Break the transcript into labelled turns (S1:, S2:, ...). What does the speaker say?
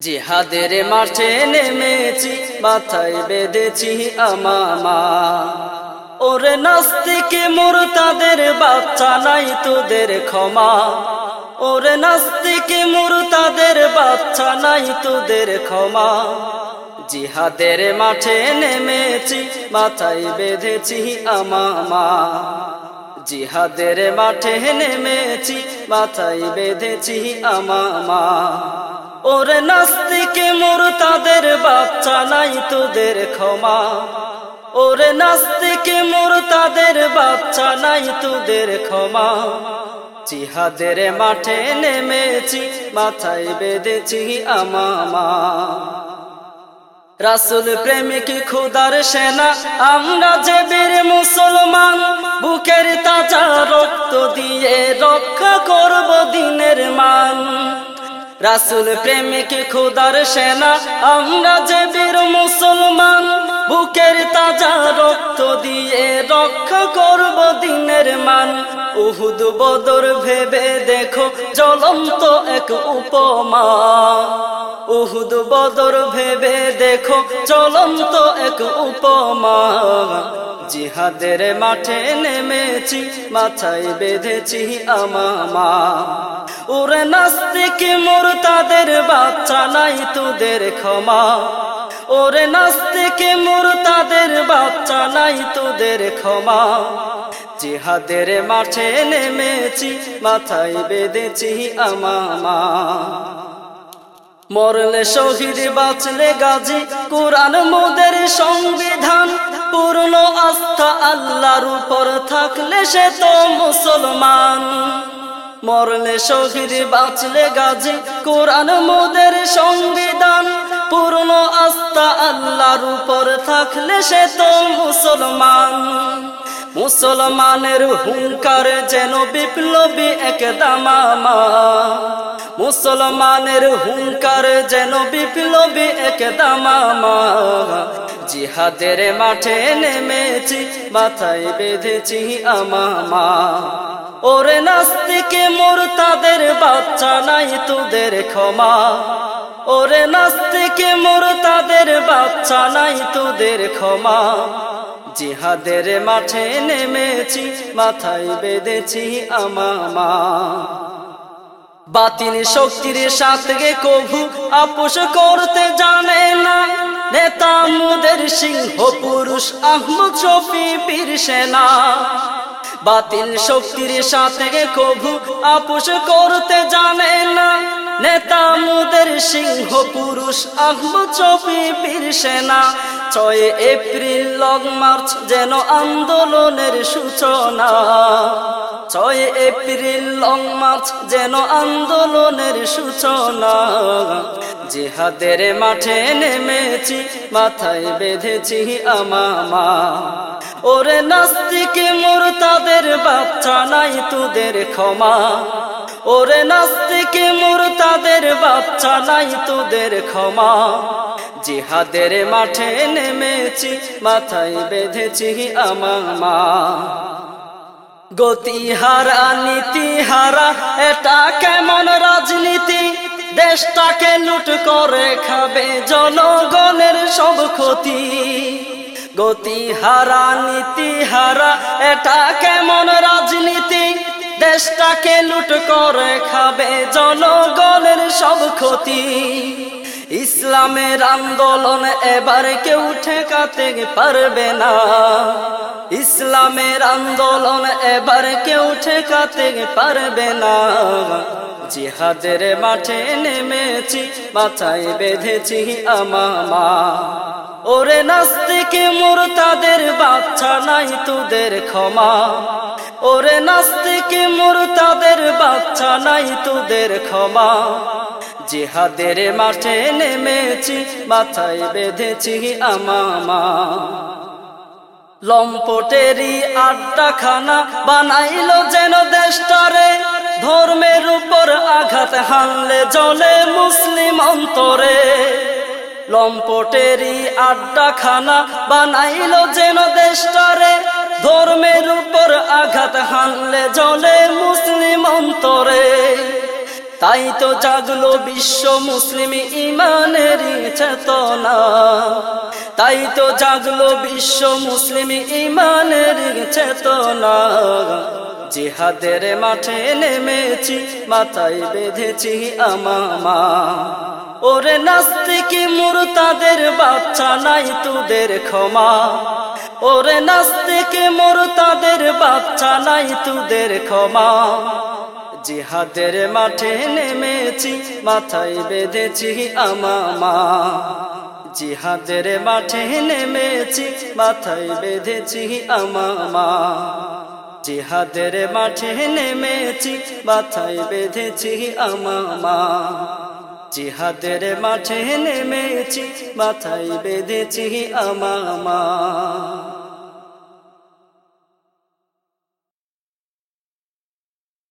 S1: জিহাদের মাঠে নেমেছি, মাথায় বেঁধেছি আমামা ওরে নাস্তিকে মোর তাদের বাচ্চা নাই তোদের ক্ষমা। ওরে নাস্তিকে মোর তাদের বাচ্চা নাই তোদের ক্ষমা। জিহাদের মাঠে নেমেছি, মাথায় বেঁধেছি আমামা জিহাদের মাঠে নেমেছি, মাথায় বেঁধেছি আমামা ওরে নাস্তিকে মোর তাদের বাচ্চা নাই তোদের ক্ষমা। ওরে নাস্তিকে মোর তাদের বাচ্চা নাই তোদের ক্ষমা। জিহাদের মাঠে নেমেছি, মাথায় বেঁধেছি আমামা রাসুল প্রেমিক খুদার সেনা, আমরা যে বীর মুসলমান, বুকের তাজা রক্ত দিয়ে রক্ষা করব দিনের মান। রাসুল প্রেমিক খুদার সেনা, আমরা যে বীর মুসলমান, বুকের তাজা রক্ত দিয়ে রক্ষা করব দিনের মান। উহুদ বদর ভেবে দেখো, জ্বলন্ত এক উপমা। উহুদ বদর ভেবে দেখো চলন্ত এক উপমা। জিহাদের মাঠে নেমেছি, মাথায় বেঁধেছি আমামা ওরে নাস্তিকে মোর তাদের বাচ্চা নাই তোদের ক্ষমা। ওরে নাস্তিকে মোর তাদের বাচ্চা নাই তোদের ক্ষমা। জিহাদের মাঠে নেমেছি, মাথায় বেঁধেছি আমামা মরলে শহীদ বাঁচলে গাজী, কোরআন মোদের সংবিধান। পূর্ণ আস্থা আল্লাহর উপর থাকলে সে তো মুসলমান। মরলে শহীদ, বাঁচলে গাজী, কোরআন মোদের সংবিধান। পূর্ণ আস্থা আল্লাহর উপর থাকলে সে তো মুসলমান। মুসলমানের হুঙ্কার যেন বিপ্লবী এক মুসলমানের হুঙ্কার যেন বিপ্লবী এক দামামা জিহাদের মাঠে নেমেছি, মাথায় বেঁধেছি আমামা ওরে নাস্তিকে মোর তাদের বাচ্চা নাই তোদের ক্ষমা। ওরে নাস্তিকে মোর তাদের বাচ্চা নাই তোদের ক্ষমা। জিহাদের মাঠে নেমেছি, মাথায় বেঁধেছি আমামা বাতিল শক্তির সাথে কভু আপোষ করতে জানে না। নেতা মুদের সিংহ পুরুষ আহমদ শফি বীর সেনা। বাতিল শক্তির সাথে কভু আপোষ করতে জানে না। নেতা মুদের সিংহ পুরুষ আহমদ শফি বীর সেনা। ছয় এপ্রিল লং মার্চ যেন আন্দোলনের সূচনা। এপ্রিল লং মার্চ যেন আন্দোলনের সূচনা। জিহাদের মাঠে নেমেছি, মাথায় বেঁধেছি আমামা ওরে নাস্তিকে মোর তাদের বাচ্চা নাই তোদের ক্ষমা। ওরে নাস্তিকে মোর তাদের বাচ্চা নাই তোদের ক্ষমা। জিহাদের মাঠে নেমেছি, মাথায় বেঁধেছি আমামা গতিহারা, নীতিহারা, এটা কেমন রাজনীতি? দেশটাকে লুট করে খাবে জনগণের সব ক্ষতি। গতিহারা, নীতিহারা, এটা কেমন রাজনীতি? দেশটাকে লুট করে খাবে জনগণের সব ক্ষতি। ইসলামের আন্দোলন এবার কেউ ঠেকাতে পারবে না। ইসলামের আন্দোলন এবার কেউ ঠেকাতে পারবে না। জিহাদের মাঠে নেমেছি, মাথায় বেঁধেছি আমামা ওরে নাস্তিকে মোর তাদের বাচ্চা নাই তোদের ক্ষমা। ওরে নাস্তিকে মোর তাদের বাচ্চা নাই তোদের ক্ষমা। জিহাদের মাঠে নেমেছি, মাথায় বেঁধেছি আমামা। লম্পটেরি আড্ডা খানা বানাইল যেন দেশটারে, ধর্মের উপর আঘাত হানলে জলে মুসলিম অন্তরে। লম্পটেরি আড্ডা খানা বানাইল যেন দেশটারে, ধর্মের উপর আঘাত হানলে জলে মুসলিম অন্তরে। তাই তো জাগলো বিশ্ব মুসলিম ইমানের চেতনা। তাই তো জাগলো বিশ্ব মুসলিম ইমানের চেতনা। জিহাদের মাঠে নেমেছি, মাথায় বেঁধেছি আমামা। ওরে নাস্তিকি মুরতাদের বাচ্চা নাই তোদের ক্ষমা। ওরে নাস্তিকি মুরতাদের বাচ্চা নাই তোদের ক্ষমা। জিহাদের মাঠে নেমেছি, মাথায় বেঁধেছি আমামা জিহাদের মাঠে নেমেছি, মাথায় বেঁধেছি আমামা জিহাদের মাঠে নেমেছি, মাথায় বেঁধেছি আমামা জিহাদের মাঠে নেমেছি, মাথায় বেঁধেছি আমামা